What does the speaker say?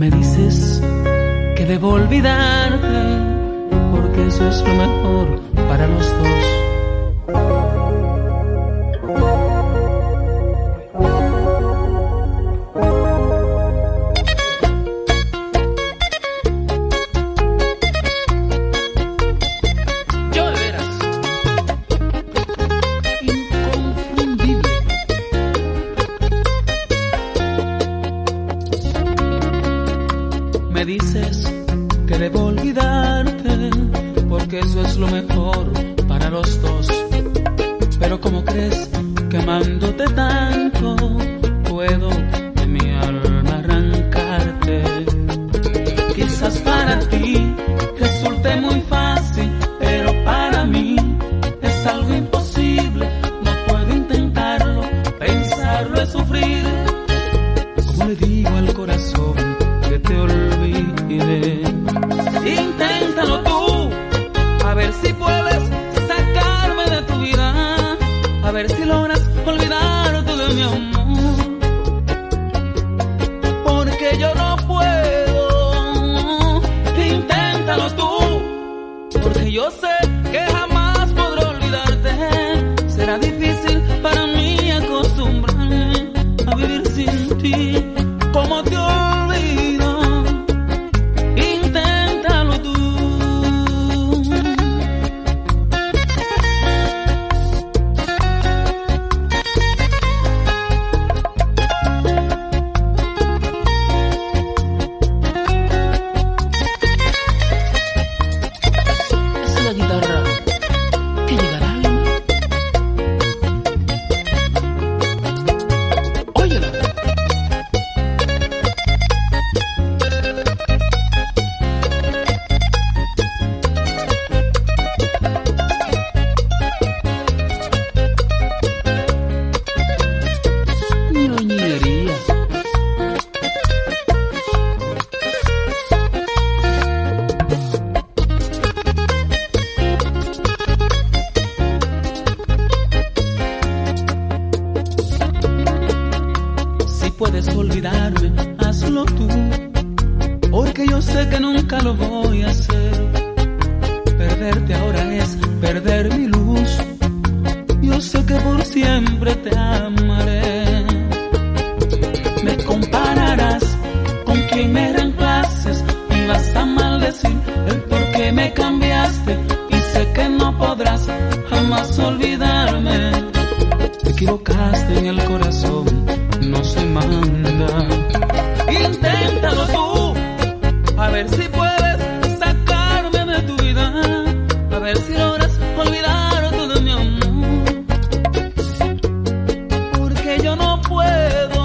Me dices que debo olvidarte, porque eso es lo mejor para los dos. Me dices que debo olvidarte, porque eso es lo mejor para los dos. Pero como crees que amándote tanto, puedo de mi alma arrancarte. Quizás para ti a ver si logras olvidarte de mi amor. puedes olvidarme, hazlo tú, porque yo sé que nunca lo voy a hacer. Perderte ahora es perder mi luz, yo sé que por siempre te amaré. Me compararás con quien me clases y vas a maldecir el por qué me cambiaste y sé que no podrás jamás olvidarme. Te equivocaste en el corazón no se manda. Inténtalo tú, a ver si puedes sacarme de tu vida, a ver si logras olvidar todo mi amor. Porque yo no puedo.